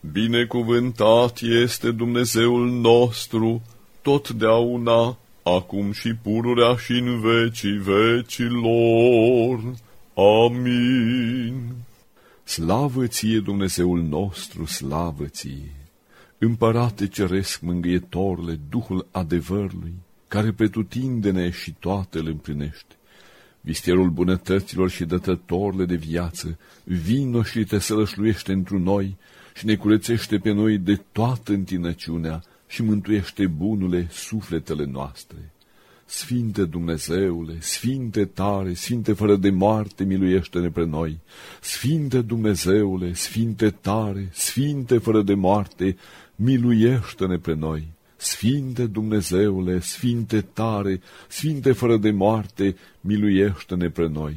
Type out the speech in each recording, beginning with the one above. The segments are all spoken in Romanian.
Binecuvântat este Dumnezeul nostru, totdeauna, acum și pururea și în vecii vecilor. Amin. Slavă ție, Dumnezeul nostru, slavă ție! Împărate ceresc mângâietorle, Duhul adevărului, care pretutindene și toate îl împlinește. Vistierul bunătăților și dătătorle de viață, vino și te sălășluiește întru noi și ne curățește pe noi de toată întinăciunea și mântuiește bunule sufletele noastre. Sfinte Dumnezeule, Sfinte tare, Sfinte fără de moarte, miluiește-ne pre noi. Sfinte Dumnezeule, Sfinte tare, Sfinte fără de moarte, miluiește-ne pre noi. Sfinte Dumnezeule, Sfinte tare, Sfinte fără de moarte, miluiește-ne pre noi.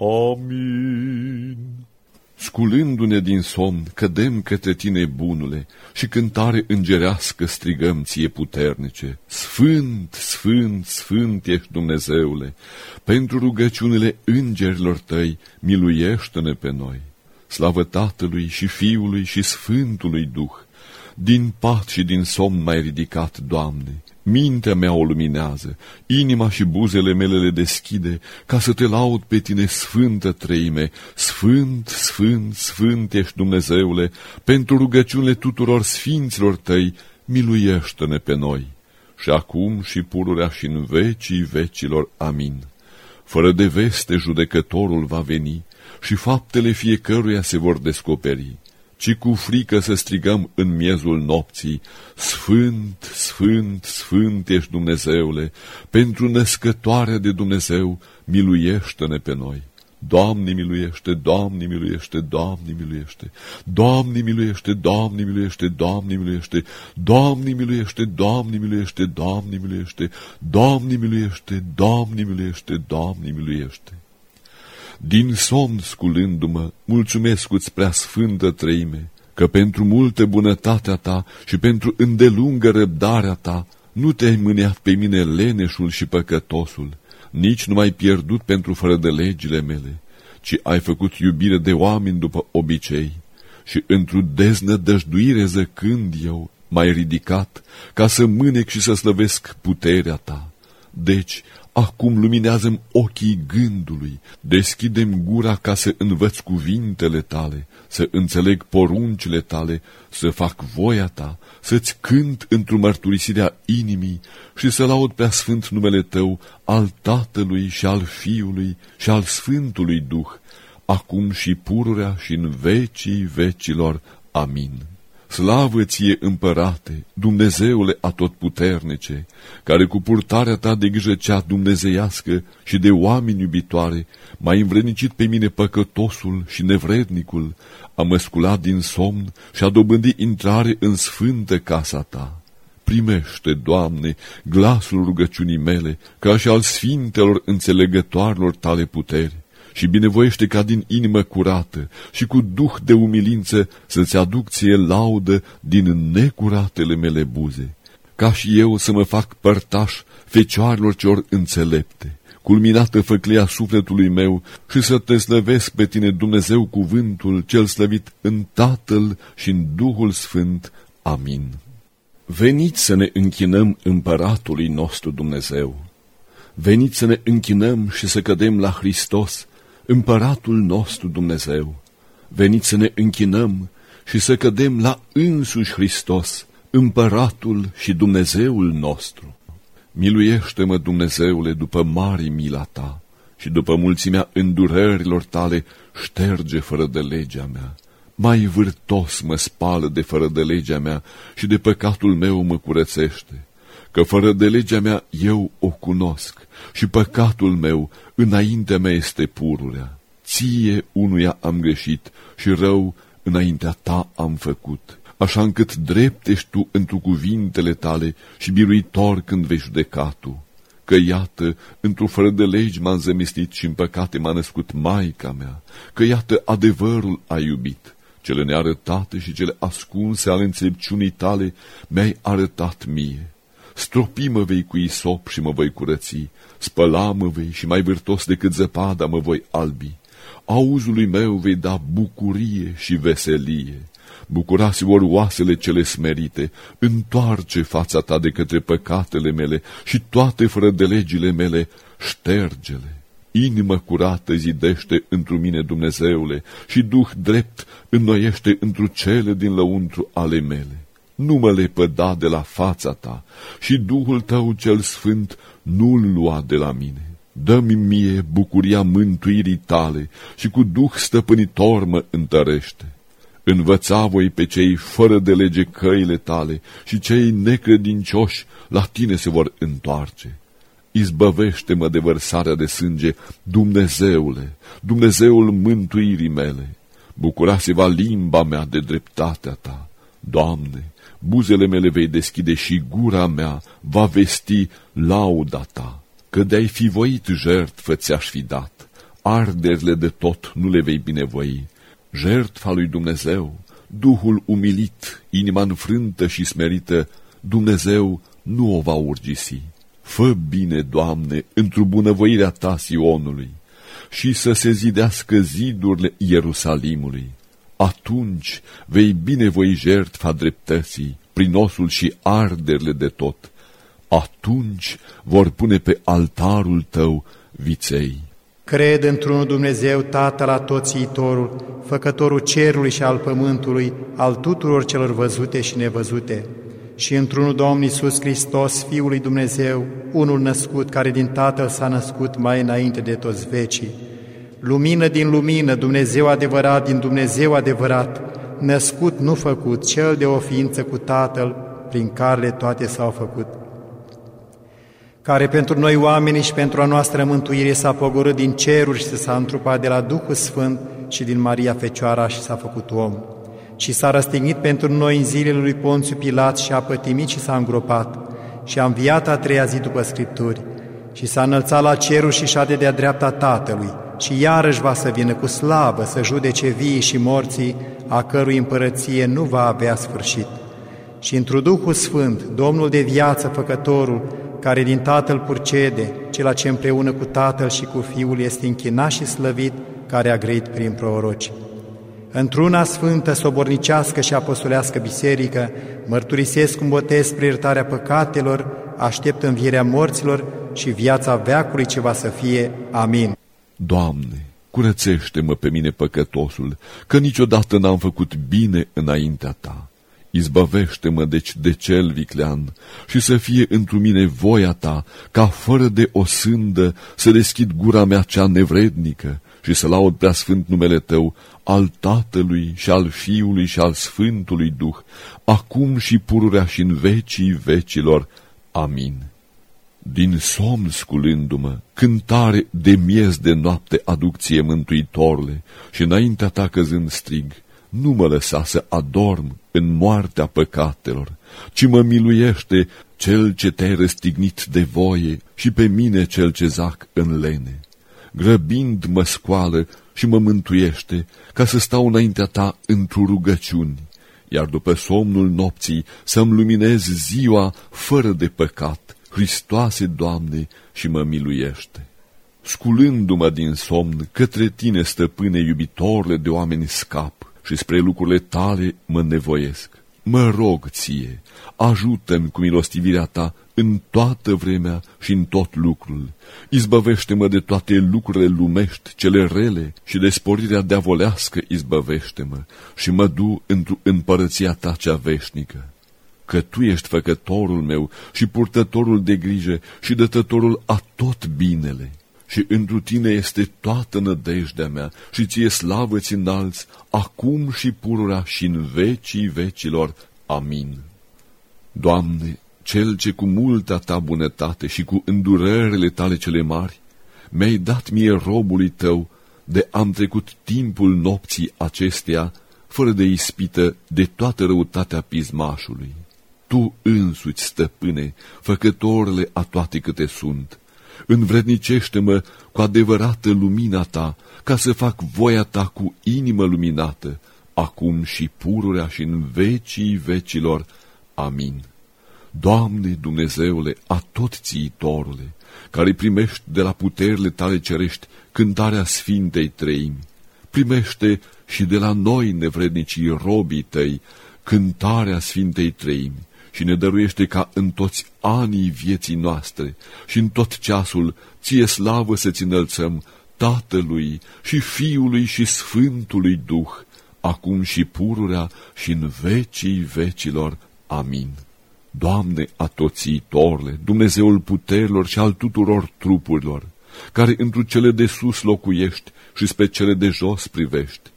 Amin. Sculându-ne din somn, cădem către tine, bunule, și cântare îngerească strigăm ție puternice. Sfânt, sfânt, sfânt ești Dumnezeule, pentru rugăciunile îngerilor tăi, miluiește-ne pe noi. Slavă Tatălui și Fiului și Sfântului Duh! Din pat și din somn mai ridicat, Doamne, mintea mea o luminează, inima și buzele mele le deschide, ca să te laud pe tine, Sfântă Treime, Sfânt, Sfânt, Sfânt ești Dumnezeule, pentru rugăciunile tuturor sfinților tăi, miluiește-ne pe noi. Și acum și pururea și în vecii vecilor. Amin. Fără de veste judecătorul va veni, și faptele fiecăruia se vor descoperi, ci cu frică să strigăm în miezul nopții, Sfânt, Sfânt, Sfânt ești Dumnezeule, pentru născătoarea de Dumnezeu, miluiește-ne pe noi. Doamne miluiește, Doamne miluiește, Doamne miluiește, Doamne miluiește, Doamne miluiește, Doamne miluiește, Doamne miluiește, Doamne miluiește, Doamne miluiește, Doamne miluiește, Doamne miluiește, Doamne miluiește. Din somn sculându-mă, mulțumesc-ți prea sfântă treime, că pentru multă bunătatea ta și pentru îndelungă răbdarea ta nu te-ai mâneat pe mine leneșul și păcătosul, nici nu m-ai pierdut pentru fără de legile mele, ci ai făcut iubire de oameni după obicei și într-o deznădăjduire zăcând eu m-ai ridicat ca să mânec și să slăvesc puterea ta. Deci Acum luminează ochii gândului, deschidem gura ca să învăț cuvintele tale, să înțeleg poruncile tale, să fac voia ta, să-ți cânt într-o mărturisirea inimii și să laud pe sfânt numele tău al Tatălui și al Fiului și al Sfântului Duh, acum și pururea și în vecii vecilor. Amin. Slavă ție, împărate, Dumnezeule atotputernice, care cu purtarea ta de grijă cea dumnezeiască și de oameni iubitoare, m-ai învrednicit pe mine păcătosul și nevrednicul, a măsculat din somn și a dobândit intrare în sfântă casa ta. Primește, Doamne, glasul rugăciunii mele, ca și al sfintelor înțelegătoarelor tale puteri și binevoiește ca din inimă curată și cu duh de umilință să-ți aduc ție laudă din necuratele mele buze, ca și eu să mă fac părtaș fecioarelor celor înțelepte, culminată făclia sufletului meu și să te slăvesc pe tine, Dumnezeu, cuvântul cel slăvit în Tatăl și în Duhul Sfânt. Amin. Veniți să ne închinăm împăratului nostru Dumnezeu. Veniți să ne închinăm și să cădem la Hristos, împăratul nostru Dumnezeu. Veniți să ne închinăm și să cădem la însuși Hristos, împăratul și Dumnezeul nostru. Miluiește-mă, Dumnezeule, după mari mila ta și după mulțimea îndurărilor tale, șterge fără de legea mea. Mai vârtos mă spală de fără de legea mea și de păcatul meu mă curățește, că fără de legea mea eu o cunosc și păcatul meu înaintea mea este pururea. Ție unuia am greșit și rău înaintea ta am făcut așa încât drept ești tu întru cuvintele tale și biruitor când vei judeca tu. Că iată, într-o fără de legi m-am zămislit și în păcate m-a născut Maica mea, că iată adevărul a iubit, cele nearătate și cele ascunse ale înțelepciunii tale mi-ai arătat mie. Stropi mă vei cu isop și mă voi curăți, spăla mă vei și mai vârtos decât zăpada mă voi albi. Auzului meu vei da bucurie și veselie bucurați-vă oasele cele smerite, întoarce fața ta de către păcatele mele și toate fără de legile mele, ștergele. Inimă curată zidește întru mine Dumnezeule și Duh drept înnoiește întru cele din lăuntru ale mele. Nu mă lepăda de la fața ta și Duhul tău cel sfânt nu-l lua de la mine. Dă-mi mie bucuria mântuirii tale și cu Duh stăpânitor mă întărește. Învăța voi pe cei fără de lege căile tale și cei necredincioși la tine se vor întoarce. Izbăvește-mă de vărsarea de sânge, Dumnezeule, Dumnezeul mântuirii mele. Bucurase-va limba mea de dreptatea ta. Doamne, buzele mele vei deschide și gura mea va vesti lauda ta. Că de-ai fi voit jertfă ți-aș fi dat, arderile de tot nu le vei binevoi jertfa lui Dumnezeu, Duhul umilit, inima înfrântă și smerită, Dumnezeu nu o va urgisi. Fă bine, Doamne, într-o bunăvoirea ta Sionului și să se zidească zidurile Ierusalimului. Atunci vei binevoi jertfa dreptății, prin osul și arderile de tot. Atunci vor pune pe altarul tău viței. Cred într-unul Dumnezeu, Tatăl Atoțiitorul, Făcătorul cerului și al pământului, al tuturor celor văzute și nevăzute, și într-unul Domn Iisus Hristos, Fiul lui Dumnezeu, unul născut, care din Tatăl s-a născut mai înainte de toți vecii. Lumină din lumină, Dumnezeu adevărat din Dumnezeu adevărat, născut, nu făcut, cel de o ființă cu Tatăl, prin care toate s-au făcut. Care pentru noi oamenii și pentru a noastră mântuire s-a pogorât din ceruri și s-a întrupat de la Duhul Sfânt și din Maria Fecioara și s-a făcut om. Și s-a răstignit pentru noi în zilele lui Ponțiu Pilat și a pătimit și s-a îngropat. Și a înviat a treia zi după Scripturi și s-a înălțat la cerul și șade de-a dreapta Tatălui și iarăși va să vină cu slavă să judece vii și morții, a cărui împărăție nu va avea sfârșit. Și într Duhul Sfânt, Domnul de viață, Făcătorul, care din Tatăl purcede, cel ce împreună cu Tatăl și cu Fiul este închinat și slăvit, care a grăit prin proroci. Într-una sfântă, sobornicească și apostolească biserică, mărturisesc un botez spre iertarea păcatelor, aștept învierea morților și viața veacului ce va să fie. Amin. Doamne, curățește-mă pe mine păcătosul, că niciodată n-am făcut bine înaintea Ta. Izbăvește-mă deci de cel viclean și să fie întru mine voia ta, ca fără de o sândă să deschid gura mea cea nevrednică și să laud prea sfânt numele tău, al Tatălui și al Fiului și al Sfântului Duh, acum și pururea și în vecii vecilor. Amin. Din somn sculându-mă, cântare de miez de noapte aducție mântuitorle și înaintea ta căzând strig, nu mă lăsa să adorm în moartea păcatelor, ci mă miluiește cel ce te-ai răstignit de voie și pe mine cel ce zac în lene. Grăbind mă scoală și mă mântuiește ca să stau înaintea ta într-o rugăciuni, iar după somnul nopții să-mi luminez ziua fără de păcat, Hristoase, Doamne, și mă miluiește. Sculându-mă din somn, către tine, stăpâne iubitorle de oameni scap și spre lucrurile tale mă nevoiesc. Mă rog ție, ajută-mi cu milostivirea ta în toată vremea și în tot lucrul. Izbăvește-mă de toate lucrurile lumești, cele rele și de sporirea deavolească izbăvește-mă și mă du într împărăția ta cea veșnică. Că tu ești făcătorul meu și purtătorul de grijă și dătătorul a tot binele și întru tine este toată nădejdea mea și ție slavă ți înalți, acum și pururea și în vecii vecilor. Amin. Doamne, cel ce cu multa ta bunătate și cu îndurările tale cele mari, mi-ai dat mie robului tău de am trecut timpul nopții acesteia, fără de ispită de toată răutatea pismașului. Tu însuți, stăpâne, făcătorile a toate câte sunt, învrednicește-mă cu adevărată lumina ta, ca să fac voia ta cu inimă luminată, acum și pururea și în vecii vecilor. Amin. Doamne Dumnezeule, a tot țiitorule, care primești de la puterile tale cerești cântarea Sfintei Treimi, primește și de la noi nevrednicii robii tăi cântarea Sfintei Treimi și ne dăruiește ca în toți anii vieții noastre și în tot ceasul ție slavă să-ți înălțăm Tatălui și Fiului și Sfântului Duh, acum și pururea și în vecii vecilor. Amin. Doamne atoțiitorle, Dumnezeul puterilor și al tuturor trupurilor, care întru cele de sus locuiești și spre cele de jos privești,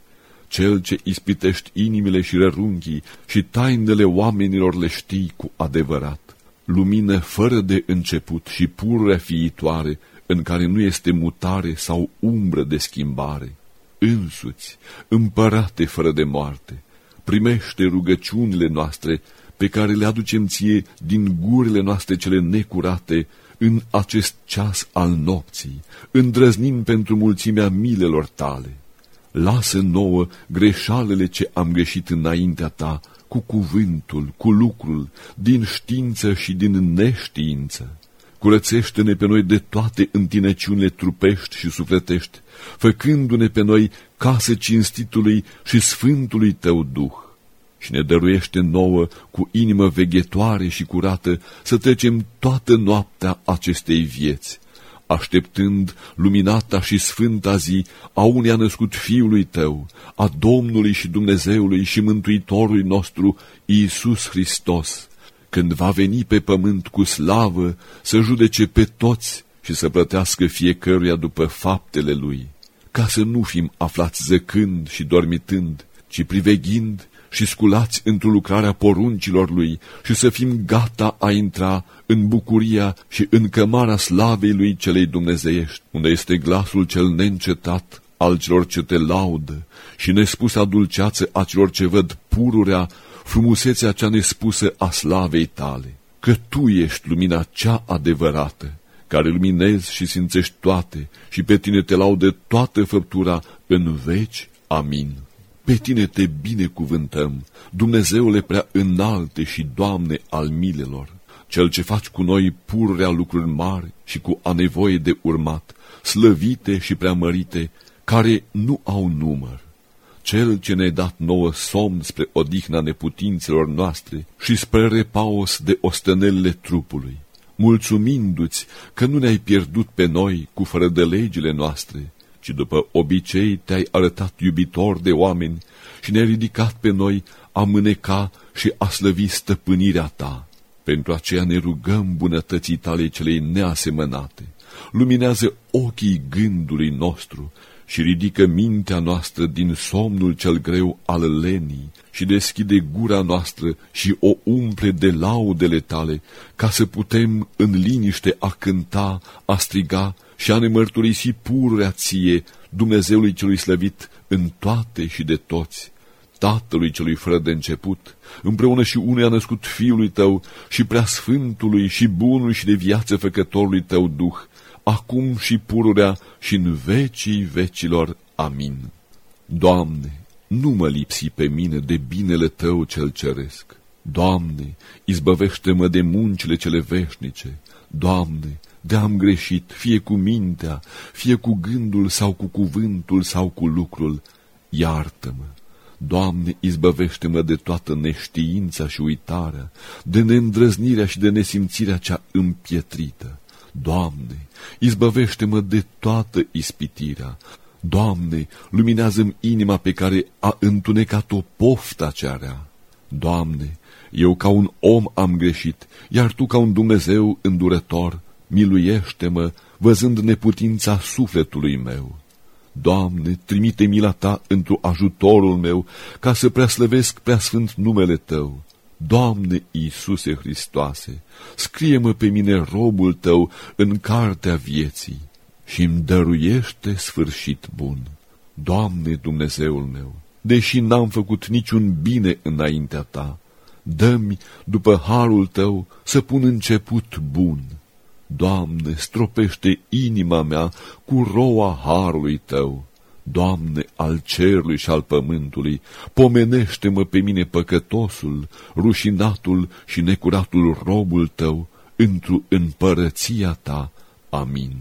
cel ce ispitești inimile și rărunchii și tainele oamenilor le știi cu adevărat, lumină fără de început și pururea fiitoare, în care nu este mutare sau umbră de schimbare. Însuți, împărate fără de moarte, primește rugăciunile noastre pe care le aducem ție din gurile noastre cele necurate în acest ceas al nopții, îndrăznind pentru mulțimea milelor tale lasă nouă greșalele ce am greșit înaintea ta, cu cuvântul, cu lucrul, din știință și din neștiință. Curățește-ne pe noi de toate întinăciunile trupești și sufletești, făcându-ne pe noi case cinstitului și sfântului tău Duh. Și ne dăruiește nouă, cu inimă veghetoare și curată, să trecem toată noaptea acestei vieți, așteptând luminata și sfânta zi a unei a născut Fiului tău, a Domnului și Dumnezeului și Mântuitorului nostru, Iisus Hristos, când va veni pe pământ cu slavă să judece pe toți și să plătească fiecăruia după faptele lui, ca să nu fim aflați zăcând și dormitând, ci priveghind și sculați într-o lucrarea poruncilor lui și să fim gata a intra în bucuria și în cămara slavei lui celei dumnezeiești, unde este glasul cel neîncetat al celor ce te laudă și nespusă dulceață a celor ce văd pururea, frumusețea cea nespusă a slavei tale, că tu ești lumina cea adevărată, care luminezi și simțești toate și pe tine te laudă toată făptura în veci. Amin. Pe tine te binecuvântăm, Dumnezeule prea înalte și Doamne al milelor, Cel ce faci cu noi pururea lucruri mari și cu a nevoie de urmat, slăvite și preamărite, care nu au număr. Cel ce ne-ai dat nouă somn spre odihna neputințelor noastre și spre repaus de ostenelele trupului, mulțumindu-ți că nu ne-ai pierdut pe noi cu fără de legile noastre, ci după obicei te-ai arătat iubitor de oameni și ne-ai ridicat pe noi a mâneca și a slăvi stăpânirea ta. Pentru aceea ne rugăm bunătății tale celei neasemănate. Luminează ochii gândului nostru și ridică mintea noastră din somnul cel greu al lenii și deschide gura noastră și o umple de laudele tale, ca să putem în liniște a cânta, a striga și a ne mărturisi pururea ție, Dumnezeului celui slăvit în toate și de toți, Tatălui celui fără de început, împreună și unui a născut Fiului tău și preasfântului și bunului și de viață făcătorului tău Duh, acum și pururea și în vecii vecilor. Amin. Doamne, nu mă lipsi pe mine de binele tău cel ceresc. Doamne, izbăvește-mă de muncile cele veșnice. Doamne, de am greșit, fie cu mintea, fie cu gândul sau cu cuvântul sau cu lucrul, iartă-mă. Doamne, izbăvește-mă de toată neștiința și uitarea, de neîndrăznirea și de nesimțirea cea împietrită. Doamne, izbăvește-mă de toată ispitirea. Doamne, luminează-mi inima pe care a întunecat-o pofta cea rea. Doamne, eu ca un om am greșit, iar Tu ca un Dumnezeu îndurător, miluiește-mă, văzând neputința sufletului meu. Doamne, trimite mila Ta într ajutorul meu, ca să preaslăvesc preasfânt numele Tău. Doamne Iisuse Hristoase, scrie-mă pe mine robul Tău în cartea vieții și îmi dăruiește sfârșit bun. Doamne Dumnezeul meu, deși n-am făcut niciun bine înaintea Ta, dă-mi, după harul Tău, să pun început bun Doamne, stropește inima mea cu roa harului Tău. Doamne, al cerului și al pământului, pomenește-mă pe mine păcătosul, rușinatul și necuratul robul Tău, întru împărăția Ta. Amin.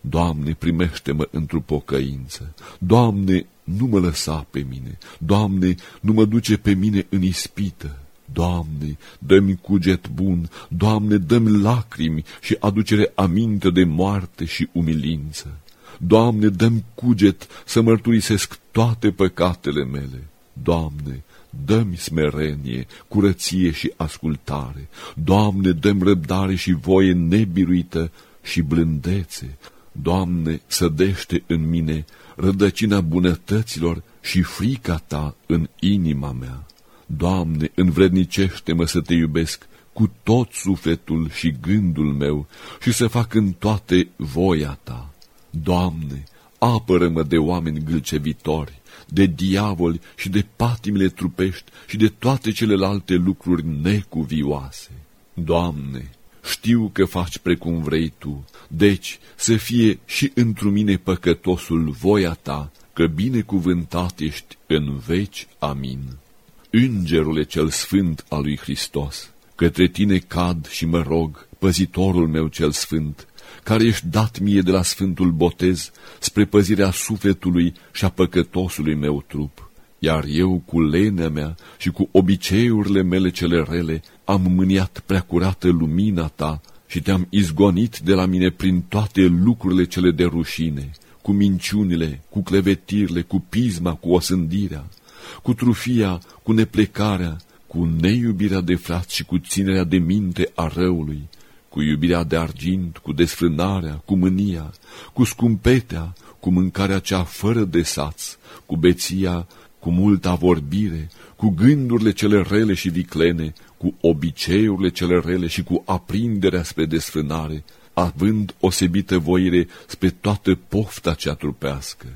Doamne, primește-mă într-o pocăință. Doamne, nu mă lăsa pe mine. Doamne, nu mă duce pe mine în ispită. Doamne, dă-mi cuget bun, Doamne, dă-mi lacrimi și aducere aminte de moarte și umilință. Doamne, dă-mi cuget să mărturisesc toate păcatele mele. Doamne, dă-mi smerenie, curăție și ascultare. Doamne, dă-mi răbdare și voie nebiruită și blândețe. Doamne, sădește în mine rădăcina bunătăților și frica Ta în inima mea. Doamne, învrednicește-mă să te iubesc cu tot sufletul și gândul meu și să fac în toate voia ta. Doamne, apără-mă de oameni gâlcevitori, de diavoli și de patimile trupești și de toate celelalte lucruri necuvioase. Doamne, știu că faci precum vrei Tu, deci să fie și întru mine păcătosul voia Ta, că binecuvântat ești în veci. Amin. Îngerule cel sfânt al lui Hristos, către tine cad și mă rog, păzitorul meu cel sfânt, care ești dat mie de la sfântul botez spre păzirea sufletului și a păcătosului meu trup. Iar eu, cu lenea mea și cu obiceiurile mele cele rele, am mâniat prea curată lumina ta și te-am izgonit de la mine prin toate lucrurile cele de rușine, cu minciunile, cu clevetirile, cu pisma, cu osândirea, cu trufia, cu neplecarea, cu neiubirea de frați și cu ținerea de minte a răului, cu iubirea de argint, cu desfrânarea, cu mânia, cu scumpetea, cu mâncarea cea fără de saț, cu beția, cu multa vorbire, cu gândurile cele rele și viclene, cu obiceiurile cele rele și cu aprinderea spre desfrânare, având osebită voire spre toată pofta cea trupească.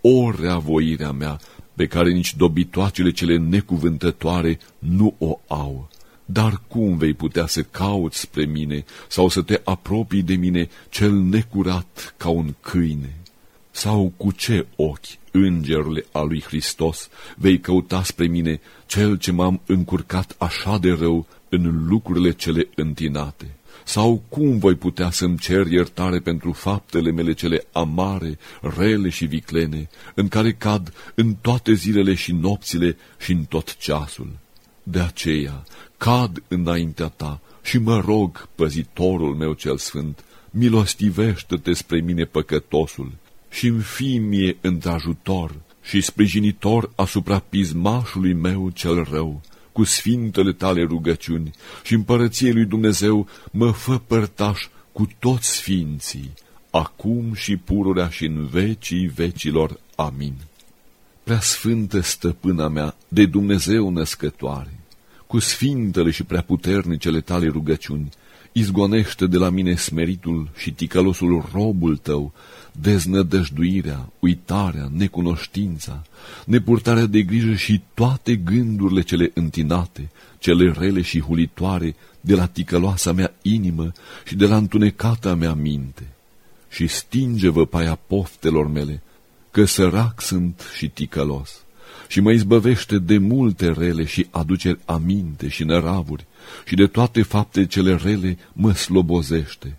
O rea voirea mea, pe care nici dobitoacele cele necuvântătoare nu o au. Dar cum vei putea să cauți spre mine sau să te apropii de mine cel necurat ca un câine? Sau cu ce ochi, îngerule al lui Hristos, vei căuta spre mine cel ce m-am încurcat așa de rău în lucrurile cele întinate? Sau cum voi putea să-mi cer iertare pentru faptele mele cele amare, rele și viclene, în care cad în toate zilele și nopțile și în tot ceasul? De aceea, cad înaintea ta și mă rog, păzitorul meu cel sfânt, milostivește-te spre mine păcătosul și-mi fii mie într-ajutor și sprijinitor asupra pismașului meu cel rău, cu sfintele tale rugăciuni și împărăției lui Dumnezeu mă fă părtaș cu toți sfinții, acum și pururea și în vecii vecilor. Amin. Prea sfântă stăpâna mea, de Dumnezeu născătoare, cu sfintele și prea puternicele tale rugăciuni, izgonește de la mine smeritul și ticălosul robul tău, deznădăjduirea, uitarea, necunoștința, nepurtarea de grijă și toate gândurile cele întinate, cele rele și hulitoare de la ticăloasa mea inimă și de la întunecata mea minte. Și stinge văpaia poftelor mele, că sărac sunt și ticălos, și mă izbăvește de multe rele și aduceri aminte și năravuri, și de toate fapte cele rele mă slobozește,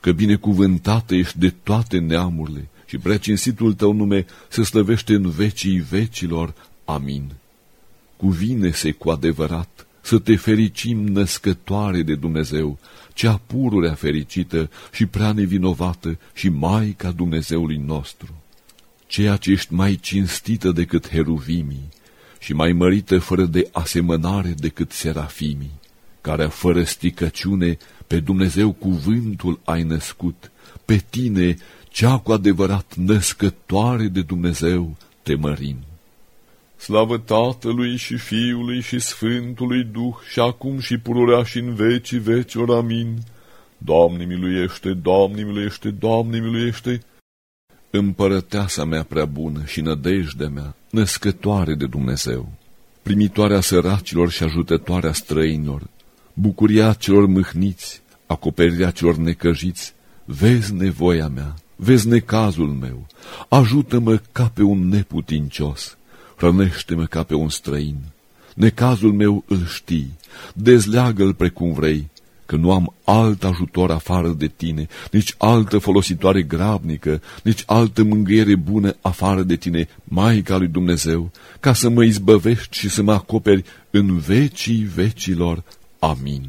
că binecuvântată ești de toate neamurile și preacinsitul tău nume se slăvește în vecii vecilor. Amin. Cuvine-se cu adevărat să te fericim născătoare de Dumnezeu, cea pururea fericită și prea nevinovată și Maica Dumnezeului nostru, ceea ce ești mai cinstită decât heruvimii și mai mărită fără de asemănare decât serafimii, care fără sticăciune pe Dumnezeu cuvântul ai născut, pe tine, cea cu adevărat născătoare de Dumnezeu, te mărim. Slavă Tatălui și Fiului și Sfântului Duh și acum și pururea și în vecii vecilor. Amin. Doamne miluiește, Doamne miluiește, Doamne miluiește. Împărăteasa mea prea bună și nădejdea mea, născătoare de Dumnezeu, primitoarea săracilor și ajutătoarea străinilor, bucuria celor mâhniți, acoperirea celor necăjiți, vezi nevoia mea, vezi necazul meu, ajută-mă ca pe un neputincios, hrănește-mă ca pe un străin. Necazul meu îl știi, dezleagă-l precum vrei, că nu am alt ajutor afară de tine, nici altă folositoare grabnică, nici altă mângâiere bună afară de tine, Maica lui Dumnezeu, ca să mă izbăvești și să mă acoperi în vecii vecilor. Amin.